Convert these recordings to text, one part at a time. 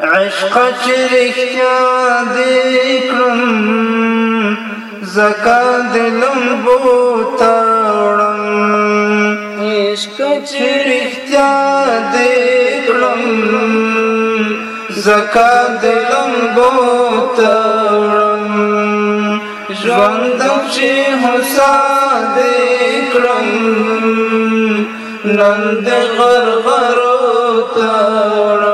عشق چې رښتیا دې کړم زکا د لمبو تاړم عشق چې رښتیا دې کړم زکا د لمبو تاړم ژوند چې هوسا دې کړم نن د غرغرو تاړم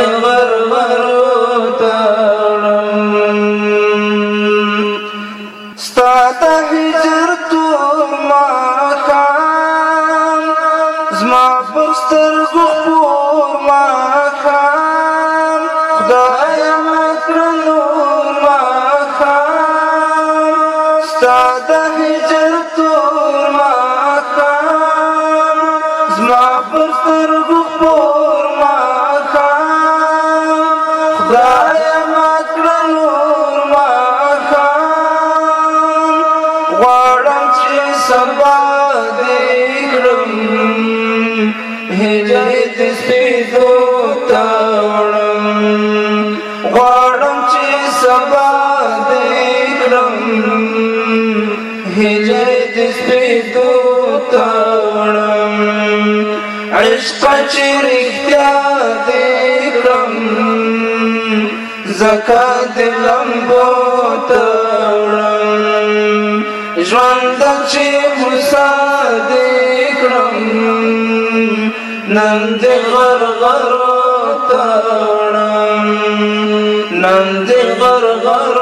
زما پر سترګو ما خان خدای مکر نور ما خان ستاد هجر تور ما خان زما پر سترګو هجرې د سپېدو ته وړم غواړم چې سبا دې کړم هجرې د سپېدو ته وړم عشق چې رښتیا دې کړم زکات لمبو ته وړم ژوند چې مسا دې نند غر غر تړم نند غر غر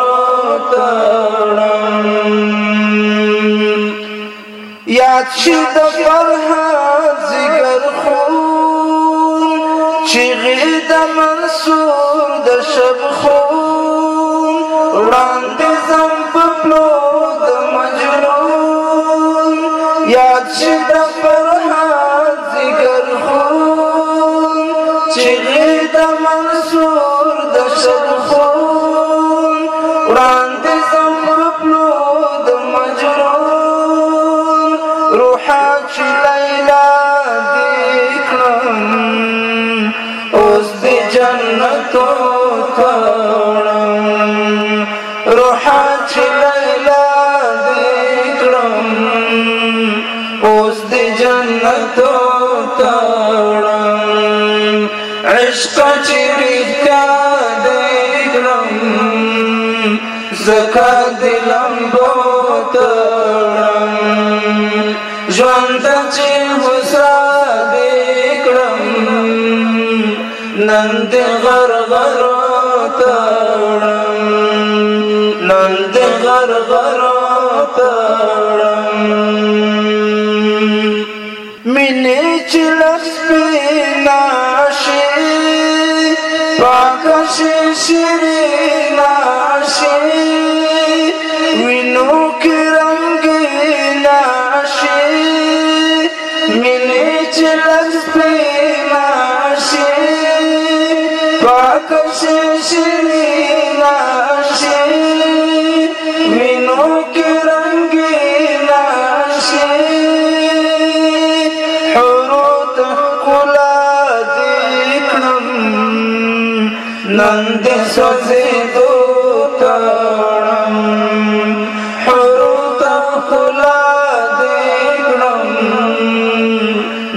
تړم یاد شي د فرحات ذکر خون چې غېدا منصور د خون د منصور د شرخون وړاندې زموږ مجرون روحه چې لیلا دې کړم اوس کاند لمبو تړم ژوند چې وسا دې کړم نن دې غرغر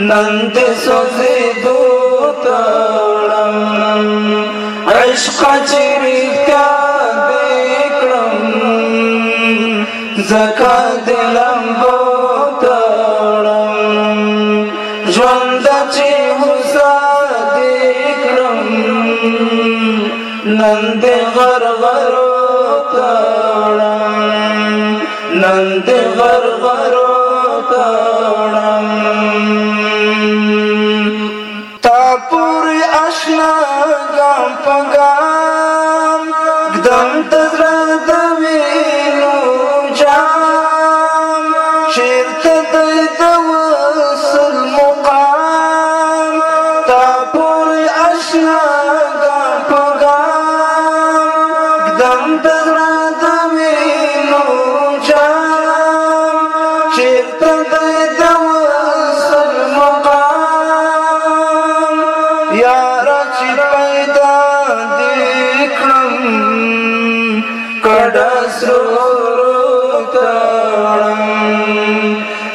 നന്ദി സ്വസിദൂതോളം അഷ്ക ചിരിക്കാതെ ക്രം ജകാ ദിലം غرغرة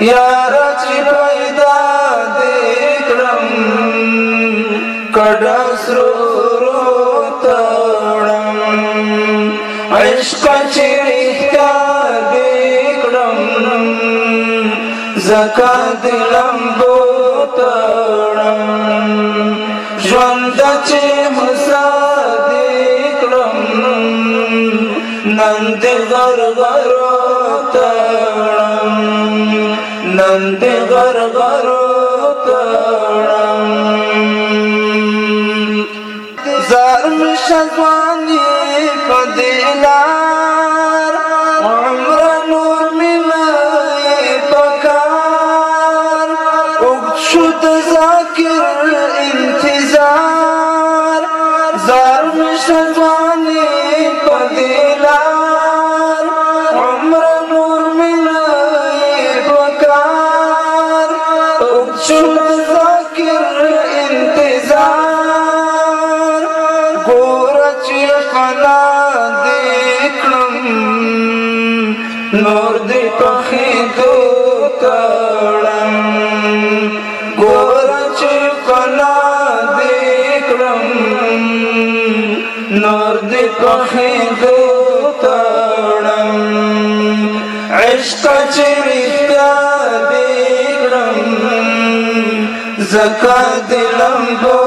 یار چې پیدا دې کړم کډم سرورو تړم عشق چې رښتا دې کړم زکا دلم بو تړم ژوند چې مسا دې کړم نن دې غر غر نند زرم بربر سرم شوانی پدلا می پگار اکشد زک انتظار زرم شزوانی پدلا پخېدو ته وړم عشقه چې رښتیا دې کړم ځکه د لمبو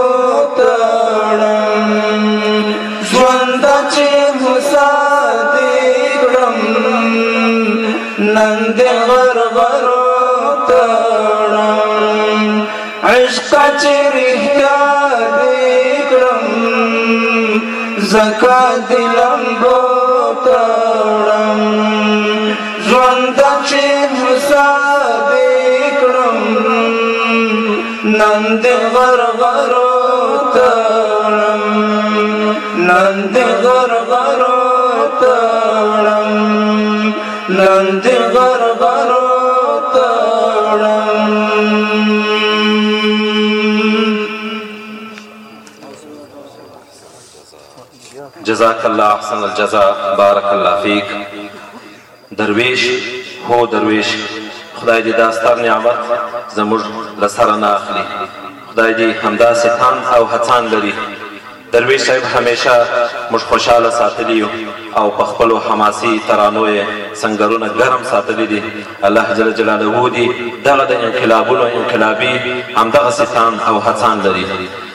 ته وړم ژونده چې هوسا دې کړم نن د غرغرو ته وړم عشقه چې رښتیا زکا دلم بوتړم ژوند چې حساب کړم نن دې غرغرو تړم نن دې غرغرو جزاک اللہ احسن الجزا بارک اللہ فیک درویش هو درویش خدای دې داستار نعمت زموږ له سره نه اخلي خدای دې همداسې تان او هڅان لري درویش صاحب همیشه موږ خوشاله ساتلی یو او په خپلو حماسي ترانو یې سنګرونه ګرم ساتلی دي الله جل جلاله دې دغه د انقلابونو انقلابي همدغسې تان او هڅان لري